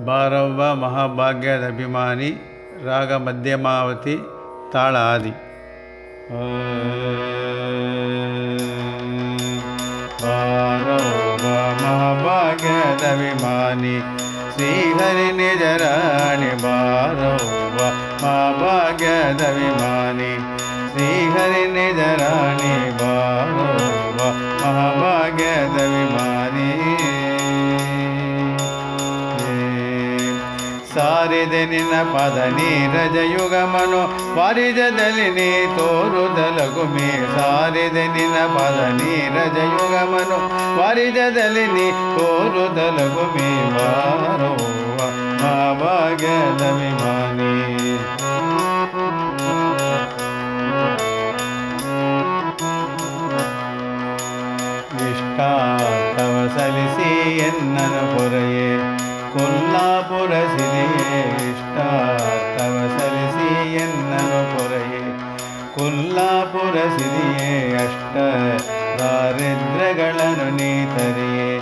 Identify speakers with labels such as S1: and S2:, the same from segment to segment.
S1: ಬಾರವ್ವ ಮಹಾಭಾಗ್ಯದ ಅಭಿಮಾನಿ, ರಾಗ ಮಧ್ಯಮಾವತಿ ತಾಳ ಆದಿ ಬಾರವ್ವ ಮಹಾಭಾಗ್ಯದ ಅಭಿಮಾನಿ, ಶ್ರೀಹರಿ ನಿಜರಾಣಿ. ಬಾರವ್ವ ಮಹಾಭಾಗ್ಯದ ಅಭಿಮಾನಿ, ಶ್ರೀಹರಿ ನಿಜರಾಣಿ. ಬಾರವ್ವ ಮಹಾಭಾಗ್ಯದ ಸಾರಿದೆ ನಿನ್ನ ಪದ ನೀರಜ ಯುಗಮನು. ವಾರಿಜದಲ್ಲಿ ನೀ ತೋರುದಲಗುಮಿ ಸಾರಿದೆ ನಿನ್ನ ಪದ ನೀರಜ ಯುಗಮನು. ವಾರಿಜದಲ್ಲಿ ನೀ ತೋರುದಲಗುಮಿ ಬಾರೋವ ಮಹಾಭಾಗ್ಯದ ವಿಮಾನಿ ಇಷ್ಟ ತವ ಸಲಿಸಿ ಎನ್ನನು ಪೊರೆಯೇ. ಕೊಲ್ಲಾಪುರ ಸಿರಿಯೇ ಇಷ್ಟ ತವ ಸಲಿಸಿ ಎನ್ನನು ಪೊರೆಯೇ ಕೊಲ್ಲಾಪುರ ಅಷ್ಟ ದಾರಿದ್ರ್ಯಗಳನ್ನು ನೀತರಿಯೇ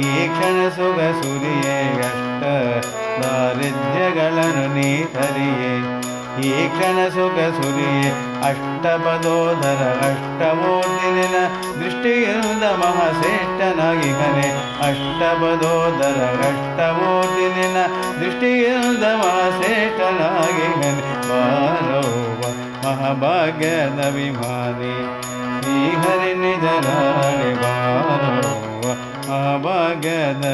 S1: ಈ ಕ್ಷಣ ಸುಗ ಸುರಿಯೇ ಅಷ್ಟ ದಾರಿದ್ರ್ಯಗಳನ್ನು ನೀ एकनसुख अष्टपदोधर अष्टमूर्तिनिन दर कष्टवो दिने दृष्टिन्द महाश्रेष्ठनगि मने अष्टपदो दर कष्टवो दिने दृष्टिन्द महाश्रेष्ठनगि महाभाग्यदभिमाने हरे वारो महाभाग्यद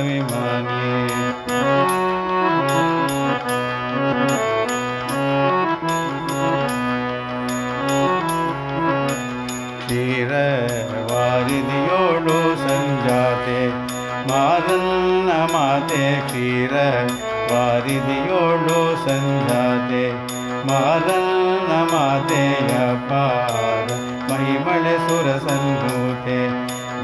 S1: ಮಾರನ್ನ ಮಾತೆ ಕ್ಷೀರ ವಾರಿದಿಯೋಳು ಸಂಜಾತೆ. ಮಾರನ್ನ ಮಾತೆಯ ಪಾರ ಮಹಿಮಳೆ ಸುರ ಸಂಧೂತೆ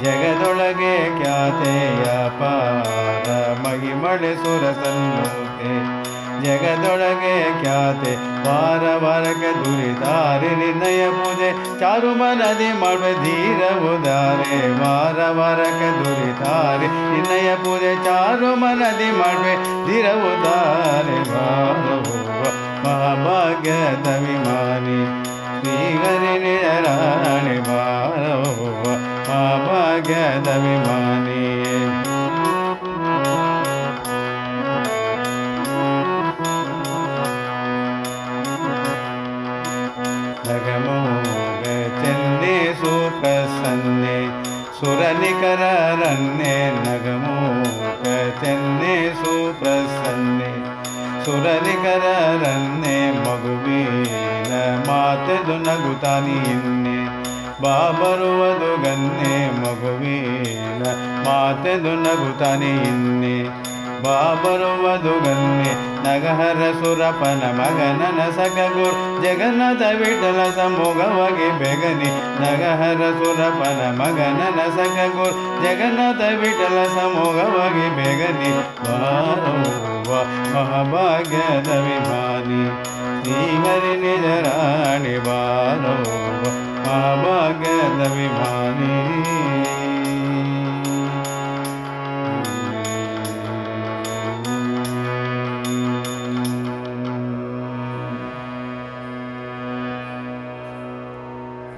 S1: ಜಗದೊಳಗೆ ಖ್ಯಾತೆಯ ಪಾರ ಮಹಿಮಳೆ ಸುರ ಸಂಧೂತೆ ಜಗದೊಳಗೆ ಖ್ಯಾತೆ, ವಾರ ವಾರಕ್ಕೆ ದುರಿತಾರೆ ನಿರ್ಣಯ ಪೂಜೆ, ಚಾರು ಮನದಿ ಮಾಡುವ ಧೀರ ಉದಾರೆ ವಾರ ವಾರಕ್ಕೆ ದುರಿತಾರೆ ನಿರ್ಣಯ ಪೂಜೆ, ಚಾರು ಮನದಿ ಮಾಡುವೆ ಧೀರ ಉದಾರೆ ವಾರವ್ವ ಮಹಾಭಾಗ್ಯದ ವಿಮಾನಿ ಶ್ರೀಹರಿ ನಿರಾಣಿ ಬಾರವ್ವ ಮಹಾಭಾಗ್ಯದ ವಿಮಾನಿ ಸುಪ್ರಸನ್ನೆ ಸುರನಿಕರನ್ನೆ ನಗಮೋಕ ಚೆನ್ನೆ ಸುಪ್ರಸನ್ನೆ. ಸುರನಿಕರನ್ನೆ ಮಗುವಿನ ಮಾತೆದು ನಗುತ್ತಾನಿ ಇನ್ನೆ ಬಾಬರುವುದು ಗನ್ನೆ ಮಗುವಿನ ಮಾತೆದು ನಗುತ್ತಾನೆ ಬಾಬರುವುದು ಗನ್ನೆ ನಗಹರ ಸುರಪನ ಮಗನನ ಸಕಗುರು. ಜಗನ್ನಾಥ ವಿಠಲ ಸಮೂಹವಾಗಿ ಬೆಗನಿ. ನಗಹರ ಸುರಪನ ಮಗನನ ಸಕಗುರು. ಜಗನ್ನಾಥ ವಿಠಲ ಸಮೂಹವಾಗಿ ಬೆಗನಿ. ಬಾರವ್ವ ಮಹಾಭಾಗ್ಯದ ವಿಮಾನಿ ಶ್ರೀಹರಿ ನಿಜರಾಣಿ ಬಾರವ್ವ ಮಹಾಭಾಗ್ಯದ ವಿಮಾನಿ